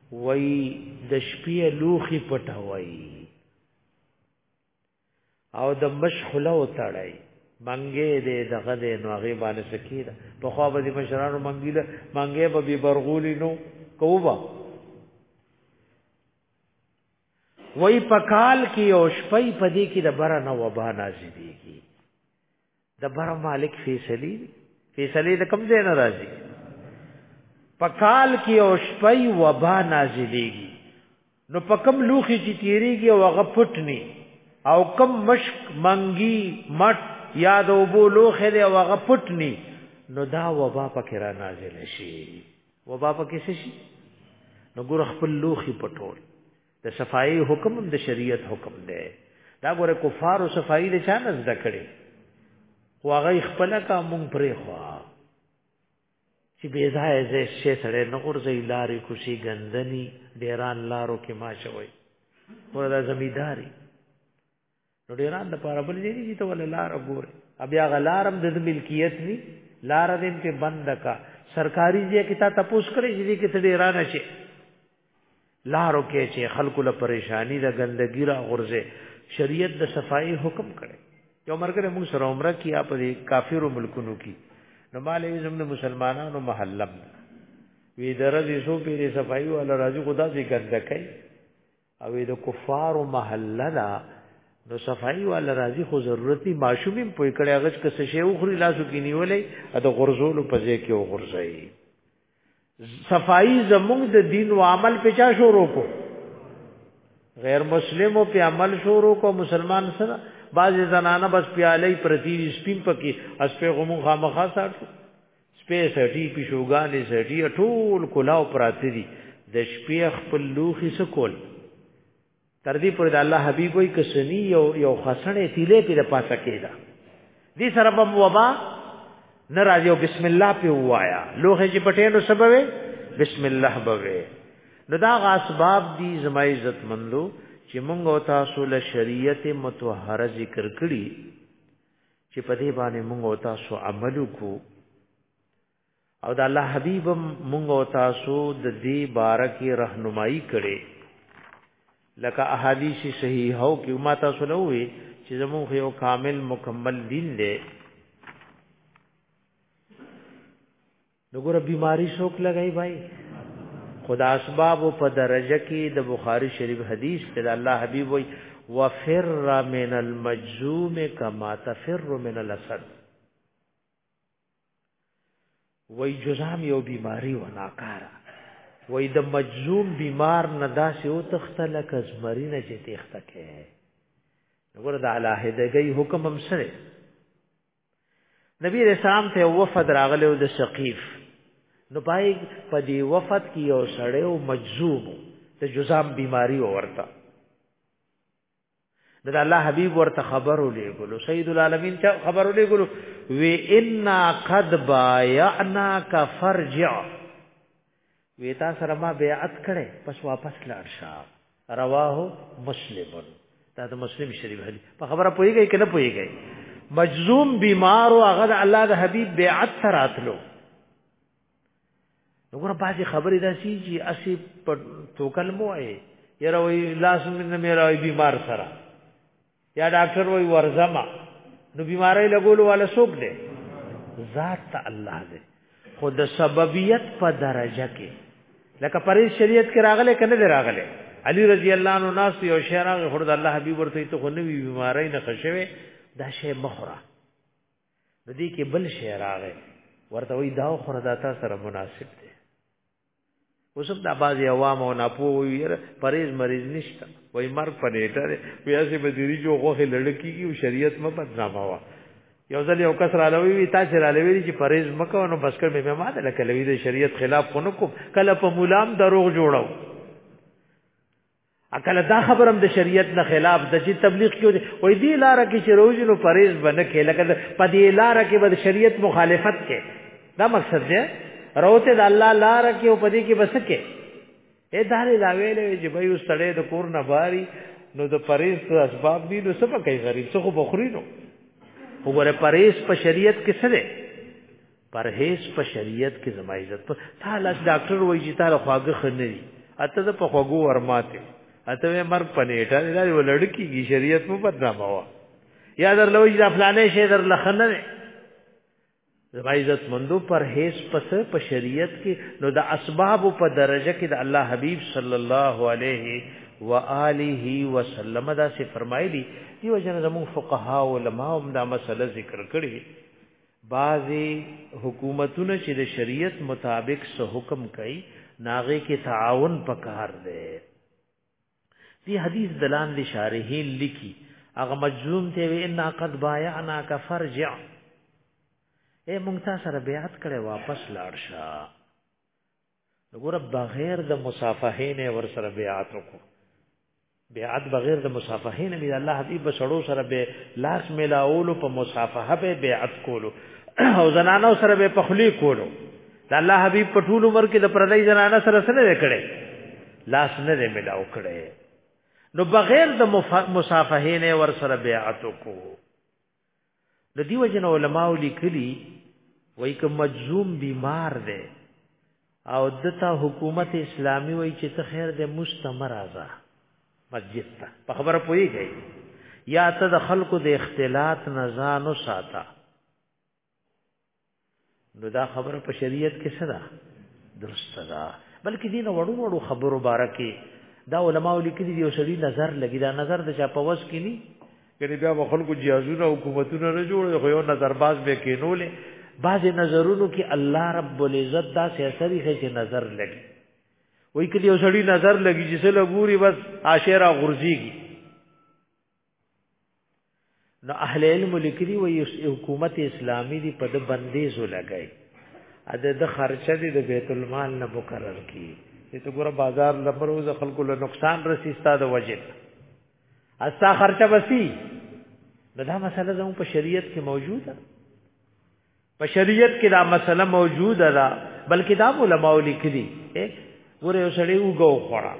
وای د شپې لوخي پټوي او د مشخله وتړای منګې دې دغه دې نو هغه باندې سکید په خو به دې مشرانو منګې ده منګې به به برغولی نو کوبا وای پکال کې او شپې پدې کې د بره نو وبا نازلېږي د بر مالک فیصلی فیصلی د کم ځای نه راځي پکال کې او شپي وبا نازلېږي نو په کم لوخي چې تیریږي او هغه پټني او کم مشک منګي مټ یا د وبو لوخه دی او هغه پټني نو دا وبا پکې را نازل شي وبا پکې شي نو ګور خپل لوخي پټول د صفائی حکم د شریعت حکم دی دا ګوره کفار او صفائی د چا نزد کړي خو هغه خپل کا مونږ پرې خو چې بې ځای زې شې سره نه ورځي لارې کوشي ګندني ډیران لارو کې ما شوي وردا زمیداری نو ډیران د پاره بل دی چې ته ول لار ګوره بیا غلارم د ملکیت وی لار دې په بند کا سرکاري ځای کې تا تپوس کړی چې دې کې ته ډیران شي لارو کې چې خلکو له پریشانی د ګندګی را غورځي شریعت د صفائی حکم کړي یو مرګره موږ سره عمره کیا په کافرو ملکونو کې نو مالې زموږ مسلمانانو محلم وی درځي سو پیری صفائی ولا راځي خدا سي ګندکای او د کفار محله دا نو صفائی والا راضی خو ضرورت نی معشومیم پوی کړي هغه چې څه شی وخوري لاسو کې نیولې د غرزولو په ځای کې وغورځي صفائی زموږ د دین او عمل په چا شروع کو غیر مسلمو په عمل شروع کو مسلمان سره بعض زنانه بس پیاله پرتی سپین پکې اس په غمو خامخا ساتو سپې سټي پښوګانې سټي ټول کلاو پراته دي د شپې خپل لوخي سکول تر دې پر د الله حبيب وي کسنی یو یو خسنې تیلې په پاسه کېدا دې سره په وبا ناراضي او بسم الله په وایا لوخه چې پټې نو سبب بسم الله بوي نو دا غاسباب دي زما عزت مندو چې مونږ او تاسو له شریعت متطهره ذکر کړی چې په دې باندې موږ او تاسو عمل وکړو او د الله حبیب موږ او تاسو د دې بارکه راهنمایي کړي لکه احادیث صحیحو کې ما تاسو له وی چې زموږ یو کامل مکمل دین دی دغه بیماری شوک لګای بای خدا اسباب په درجه کې د بخاری شریف حدیث ته الله حبیب وای وفر من المجزوم کما تفر من الاسد وای جزام یو بیماری و ناکاره وای د مجزوم بیمار نه داسې او تخته لکه زمری نه چې تخته کې وګوره د علاهدګي حکم هم سره نبی رسول الله ته وفد راغلی او د ثقيف نو پای په دې وفد کې یو سړی او مجذوب ته جزام بیماری ورته د الله حبیب ورته خبرو لګلو سید العالمین ته خبرو لګلو وی انا قد بایعنا کفرجع وی تا سره ما بیعت کړي پس واپس لاړ شه رواه مسلم دا د مسلم شریف حدیث په خبره پويږي کنه پويږي مجزوم بیمار او هغه د الله د حبیب بیعت سره اتلو وګوره بعضی خبرې داسي چې اسی په توکل مو اي یره وی لاس من میرا بیمار سره یا ډاکټر وای ورزما نو بیماری لګول والا څوک دی ذات ته الله دی خو د سببیت په درجه کې لکه پرې شریعت کې راغله کنه دی راغله علی رضی الله عنه ناس یو شعر هغه خور د الله حبیب ورته ته خو نوی بیماری نه خښوي دا شی مخره د دې کې بل شعر راغی ورته وی دا خور د تا سره مناسب دی اوس هم دا بعضی عوام او ناپو وي پرېز مریض نشته وای مر پنيټه وي اسې به دې جو غوخه لړکیږي او شریعت م بدنامه وا یو ځل یو کس را لوي وي تاسو را لوي چې پرېز مکو نو بس کړه به ما ده لکه لوي د شریعت خلاف خو نکوم کله په مولام دروغ جوړو اکل دا خبرم د شریعت نه خلاف د چې تبلیغ کیو دی وای دی لار کې چې روز نو پرېز بنه کې لکه په دې لار کې به شریعت مخالفت کې دا مقصد دی روته د الله لار کې او پدې کې بس کې اے داري دا ویلې چې به یو سړی د کور نه باري نو د پرېز د اسباب دی نو څه پکې غریب څه خو بخوري نو وګوره پرېز په شریعت کې څه دی پرهیز په شریعت کې زما عزت په تا لاس ډاکټر وایي چې تا له خواږه خنه دي اته د په خواږو ورماته اته مې مر پنيټه دا ولړکی کی شریعت مو بدنامه وا یا در لوي دا فلانه شی در لخنه نه زما عزت مندو پرهیز پس په شریعت کې نو د اسباب په درجه کې د الله حبیب صلی الله علیه و آله وسلم دا څه فرمایلی دیو جن زمو فقها علماء هم دا مسله ذکر کړي بعضی حکومتونه چې د شریعت مطابق سه حکم کوي ناغه کې تعاون پکار دی دی حدیث دلان دی شارحین لکی اغه مجزوم ته وی ان قد بایعنا کا فرجع اے مونږ تاسو سره بیعت کړي واپس لاړ شه وګوره بغیر د مصافحه نه ور سره بیعت وکړو بیعت بغیر د مصافحه نه دی الله حبیب بسړو سره به لاس ملاولو په مصافحه به بیعت کولو او زنانو سره به پخلی کولو د الله حبیب په ټول عمر کې د پردی زنانه سره سره وکړي لاس نه دی ملاو کړي نو بغیر د مصافحه نه ور سره بیعت وکړو د دې وجنه علماء لیکلي وای ک مجزوم بیمار دی او دته حکومت اسلامی وای چې ته خیر دې مستمر ازا مسجد ته په خبره پويږي یا ته د خلکو د اختلاط نه ځانو ساته نو دا خبره په شریعت کې څه ده درست ده بلکې دین وړو وړو خبرو بارکه دا علماء لیکلي دی او سړي نظر لګی دا نظر د چا په وس کې ني یعنی بیا به خلکو جیازونه او حکومتونه نه جوړ خو یو نظر باز به کینولې بعض نظرونو کې الله رب العزت دا سه اثر یې چې نظر لګي وای کلی یو سړي نظر لګي چې څه لګوري بس عاشرا غرزيږي نو اهل علم لیکلي وي حکومت اسلامي دی په د بندیزو لګای ا د د خرچه دی د بیت المال نه مقرر کی ته ګوره بازار لپاره وز خلکو له نقصان رسی ستاده وجب استا خرچه بسی نو دا مسله زمو په شریعت کې موجوده په شریعت کې دا مسله موجوده ده بلکې دا علماء لیکلي ګوره یو سړی وګو خورا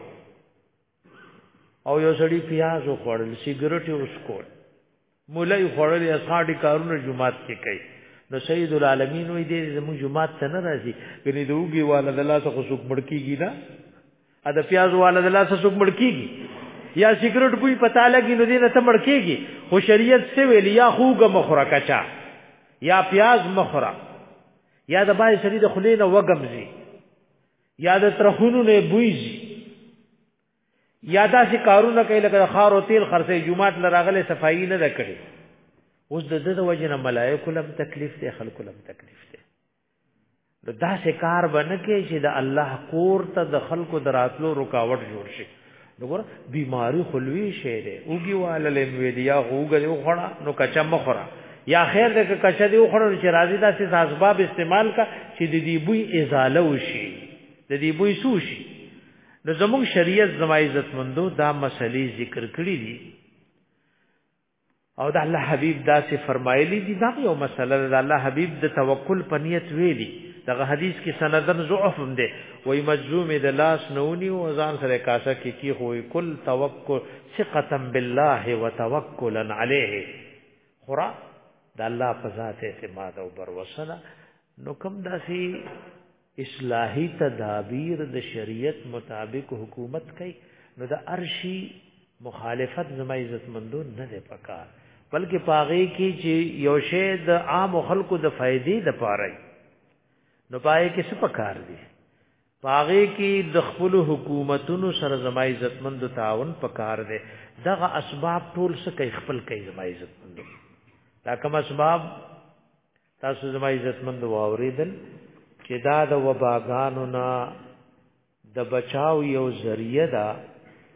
او یو سړی پیاز خوړل سیګریټ اوس کول مولای خوړل یا ساډي کارونه جمعات کې کوي نو سید العالمین وې دې زموږ جمعات ته نه راځي ګنې دوږي والا د الله څخه څوک مړکیږي نه ا د پیاز والا د الله څخه څوک مړکیږي یا سیګریټ بوی پتا لګي نو دې نه ته مړکیږي خو شریعت څه ویل یا خوګه مخره کچا یا پیاز مخره یا د بای سړي د خلینو وګمزي یا د ترخونو نه بویزي یا داسې کارونه کوي لکه خار او تیل خرڅې جمعات لراغله صفائی نه ده کړې اوس د دې د وجه نه ملائکه لم تکلیف ته خلق لم تکلیف ته نو داسې کار باندې کې چې د الله کور ته د خلکو دراتلو رکاوټ جوړ شي نګور بیماری خلوی شی دی اوګي واله لمویدیا غوګه دی خوړه نو کچا مخره یا خیر دې که کچا دی خوړه چې راضی داسې اسباب استعمال کا چې د دې بوی ازاله وشي د دې بوی سوشي نو زموږ شریعت زما عزت مندو دا مسلې ذکر کړې دي او د الله حبیب دا چې فرمایلی دي دا یو مسله ده د الله حبیب د توکل په نیت ویلي دغه حدیث کې سندن ضعف هم دی وای مجزوم د لاس نونی او ځان سره کاسه کې کی خو کل توکل ثقتا بالله وتوکلا علیه خورا د الله په ذات اعتماد او بر وسنه نو کوم داسي اصلاحی تدابیر د شریعت مطابق حکومت کوي نو د ارشی مخالفت زما عزت مندو نه دی پکار بلکې پاغه کې چې یو شی د عام خلکو د فائدې د پاره نو پای کې څه پکار دی پاغه کې د خپل حکومتونو سره زما عزتمند تعاون پکار دی دغه اسباب ټول څه کوي خپل کوي زما عزتمند دا کوم اسباب تاسو زما عزتمند واوریدل چې دا د وباګانو نه د بچاو یو ذریعہ ده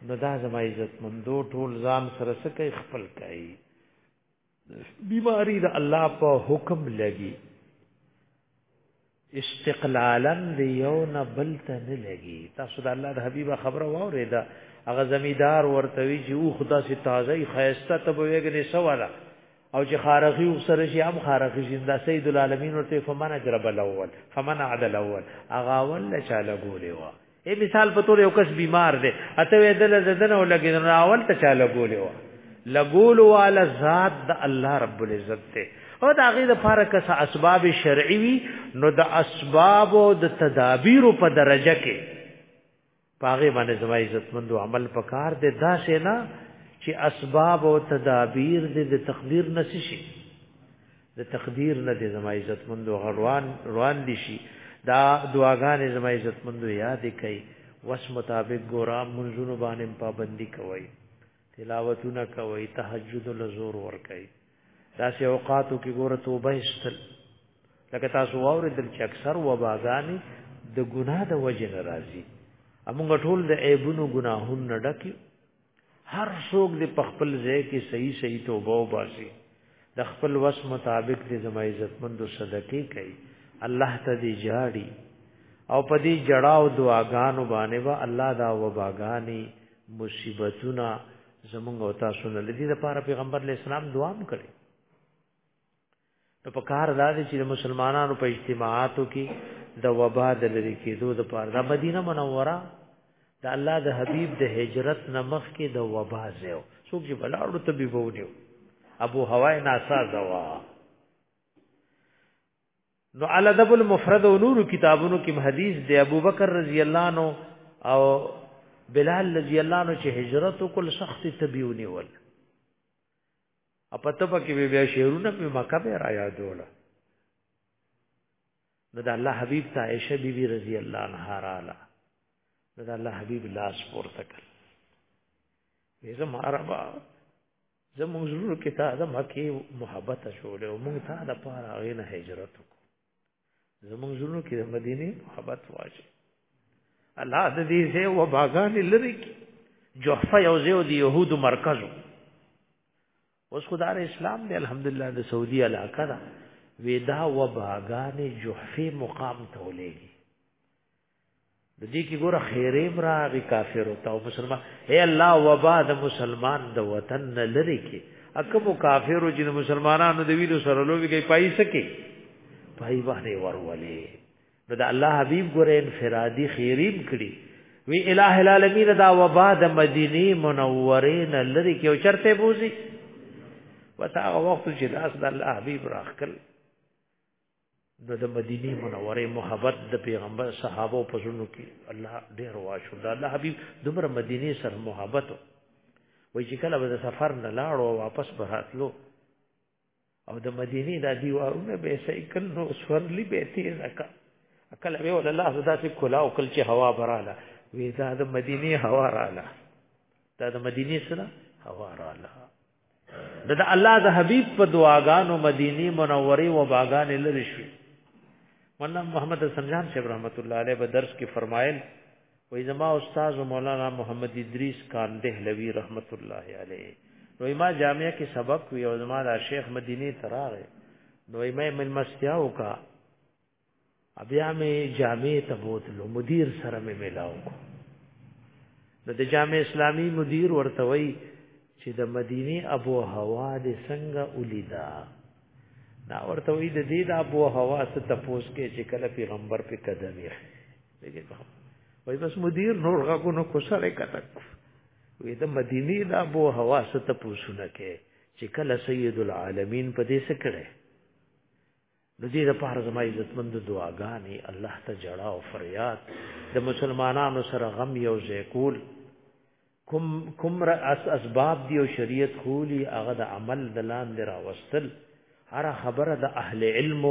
نو دا زما عزتمندو ټول ځان سره سکه خپل کوي بیماری د الله په حکم لګي استقلالا دی یو نه بل ته نه لګي تاسو د الله د حبیب خبره واورېده هغه زمیدار ورته وی چې او خدا سي تازه خیسته ته وګنې سواله او چې خارغي وسره شي هم خارغي شي دا سید العالمین ورته فمن اجرب الاول فمن عد الاول اغا ول چا لګولې وا اے مثال په تور یو کس بیمار دی اته وې دل زدن او لګین نو اول ته چا لګولې وا لګول والا ذات د الله رب العزت ته او دا غي د فارق کس اسباب شرعي وي نو د اسباب او د تدابیر په درجه کې پاغه باندې زما عزتمند عمل پکار دی دا شینا چې اسباب او تدابیر دې د تقدیر نسی شي د تقدیر نه دې زما عزتمند غروان روان دي شي دا دعاګانې زما عزتمند یاد کړئ وس مطابق ګورا منځونو باندې پابندي کوي تلاوتونه کوي تهجد لزور ور کوي داسې اوقاتو کې ګوره توبه ایستل لکه تاسو واورېدل چې اکثر وباګانې د ګناه د وجې نه راځي موږ ټول د عیبونو ګناهونو نه ډکې هر څوک د خپل ځای کې صحیح صحیح توبه وباسي د خپل وس مطابق د زما عزتمندو صدقې کوي الله ته دې جاړي او په دې جړاو دعاګانو باندې با الله دا وباګانی مصیبتونه زمونږ او تاسو نه لدی د پاره پیغمبر علی السلام دعا هم کړې نو په کار دا دی چې مسلمانانو په اجتماعاتو کې د وبا د لری کېدو د پاره د مدینه منوره د الله د حبیب د هجرت نمخ کې د وبا زیو څوک چې بلاړو ته به وونیو ابو هوای ناسا زوا نو الادب المفرد او نور کتابونو کې حدیث دی ابو بکر رضی الله عنه او بلال رضی الله عنه چې هجرت وکړ سخت تبيوني ول اپته پکې به بیا شعرونه په مکه به را یادول نو د الله حبیب ته عائشه بیبي رضی الله عنها رااله نو د الله حبیب لاس پورته کړ زم عربا زموږ زړه کې تا د مکه محبت شولې او موږ تا د پاره غینه هجرت وکړو زموږ زړه کې د مدینه محبت واجب الله د دې زه و باغان لری کې جوحفه یو زه د يهودو مرکزو اوس خدای اسلام دی الحمدلله د سعودي علاقه دا ودا و باغان جوحفه مقام تولېږي د دې کې ګوره خیره براغي کافر او تو مسلمان اے الله وبا د مسلمان د وطن نه لری کې اکم کافر او جن مسلمانانو د ویلو سره لوي کوي پای سکے پای باندې ورولې نو د الله حبیب ګوره انفرادي خیریم کړي وی الہ العالمین دا وبا د مدینه منوره نه لری کې او چرته بوزي وتا وخت چې لاس د الله حبیب راخل نو د مدینه منورې محبت د پیغمبر صحابه په زړونو کې الله ډېر واشو دا الله حبیب دمر مدینه سره محبت وای چې کله به سفر نه لاړو واپس براتلو او د مدینه د دیوارونه به سایکل نو سورلی به تیز کا کله به ول الله زدا سي کلا او کل چې هوا براله وې دا د مدینه هوا رااله دا د مدینه سره هوا رااله د الله د حبيب په دعاګانو مدینی منورې و باغان لری شو مولانا محمد حسن جان صاحب رحمت الله علیه په درس کې فرمایل وې زما استاد مولانا محمد ادریس کان دهلوی رحمت الله علیه نو ما جامعه کې سبق وی او زما د شیخ مدینی تراغه نو ما ملمستیا وکا بیا مې جامع ته بوتلو مدیر سره مې ملاو کو نو د جامع اسلامی مدیر ورته وی چې د مدینه ابو هوا د څنګه ولیدا دا ورته وی د دې د ابو هوا څخه تپوس کې چې کله پیغمبر په قدم یې لګي وای بس مدیر نور غو نو کوسره کتک وې د مدینه د ابو هوا څخه تپوسونه کې چې کله سید العالمین په دې سره کړه د دې لپاره زما عزتمند دعاګانې الله ته جړا او فریاد د مسلمانانو سره غم یو ځای کول کوم کوم اس اسباب دی او شریعت خولی هغه د عمل د لاندې راوستل هر خبره د اهل علم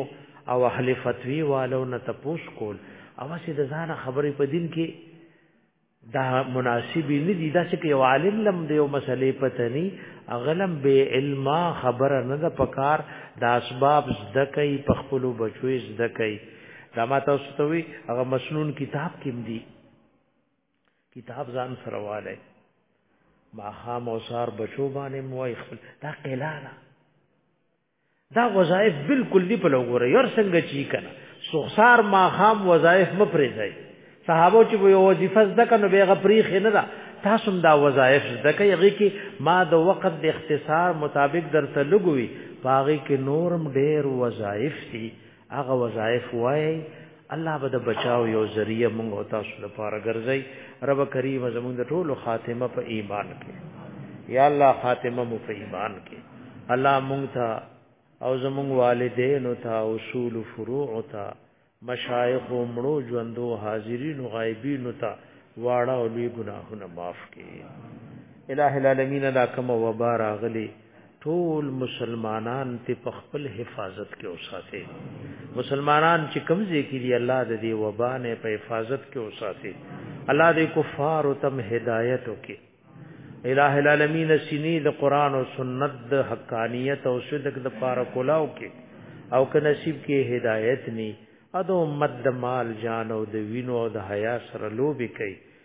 او اهل فتوی والو نه تپوس کول او چې د ځانه خبرې په دین کې دا مناسب نه دي دا چې یو عالم لم دی او مسلې پته ني اغلم به علم خبره نه د پکار د اسباب زده کوي په خپل بچو زده کوي دا ما تاسو ته وی هغه مسنون کتاب کیم دی کتاب ځان سره والے ما خام او سار بچو باندې موای خپل دا قلاله دا وظایف بالکل دی په لوګور یور څنګه چی کنه سخسار ما خام وظایف م پرې ځای صحابه چې یو وظیفه زده کنه به غپری خنه دا تاسو دا وظایف زده کوي هغه کې ما د وخت د اختصار مطابق درته لګوي پاغي کې نورم ډېر وظایف دي هغه وظایف وایي الله به د بچاو یو ذریعہ مونږ او تاسو لپاره ګرځي رب کریم زمونږ د ټولو خاتمه په ایمان کې یا الله خاتمه مو په ایمان کې الله مونږ ته او زمونږ والدین او ته اصول فروع او ته مشایخ او مړو ژوندو حاضرین او غایبین او ته واړه او لوی ګناهونه معاف کړي الہ العالمین دا کوم وبا راغلی ټول مسلمانان ته په خپل حفاظت کې اوساته مسلمانان چې کمزې کې دی الله د دې وبا نه په حفاظت کې اوساته الله دې کفار او تم هدایت وکي الہ العالمین سینې د قران او سنت د حقانیت او صدق د پاره کولاو کې او که نصیب کې هدایت ني اده امت د مال جان او د وینو او د حیا سره لوبي کوي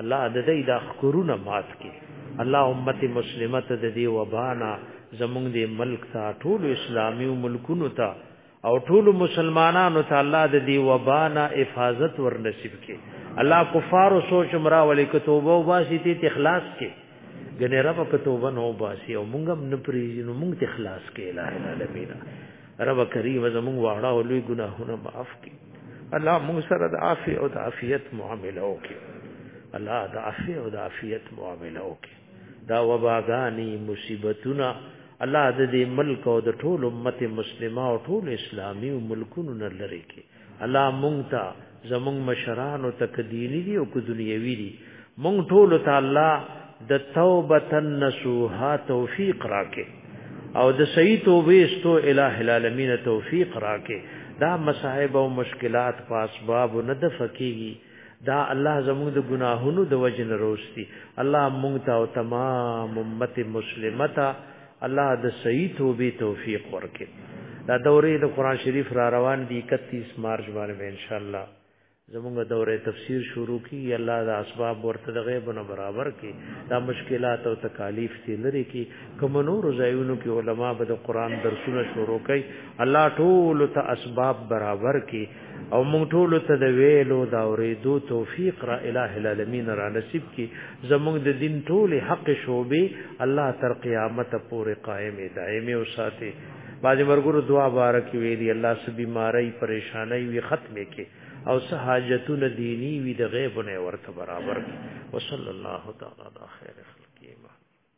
الله د دې د خکرونه مات کې الله امت مسلمه ته د دې وبانا زمونږ د ملک ته ټول اسلامي ملکونو ته او ټول مسلمانانو ته الله د دې وبانا حفاظت ور نصیب کې الله کفار او سوچ مرا ولې کتوبه او باسي ته اخلاص کې ګنې رب په توبه نو باسي او مونږ هم نه پریږي نو مونږ ته اخلاص کې الٰه العالمین رب کریم زمون واړه او لوی ګناهونه معاف کړي الله موږ سره د عافیت او د عافیت معامله وکړي الله د عافیت او د عافیت معامله وکړي دا وباګانی مصیبتونه الله د دې ملک او د ټول امت مسلمه او ټول اسلامي ملکونو نه لري کې الله مونږ ته زمونږ مشرانو تک دینی دی او کو دنیوی دی مونږ ټول ته الله د توبه نصوحا توفیق راکې او د صحیح توبه استو الٰه العالمین توفیق راکې دا مصائب او مشکلات په اسباب نه د فقېږي دا الله زموږ د ګناهونو د وجه نه روستي الله مونږ ته او تمام امت مسلمه ته الله د صحیح توبې توفیق ورکړي دا دورې د قران شریف را روان دي 31 مارچ باندې به ان شاء الله زموږ دورې تفسیر شروع کی الله دا اسباب ورته د غیب نه برابر کی دا مشکلات او تکالیف تی لري کی کوم نور زایونو کې علما به د قران درسونه شروع کوي الله ټول ته اسباب برابر کی او مونږ ټول ته د ویلو دا ورېدو توفیق را الٰه العالمین را نصیب کی زمونږ د دین ټول حق شوبې الله تر قیامت پورې قائم دائم او ساتي باج مرګرو دعا بارک ویلی الله سب بیماری پریشانی وی ختمه کې او سه حاجتونه دینی وی د غیب نه ورته برابر وصلی الله تعالی علی خیر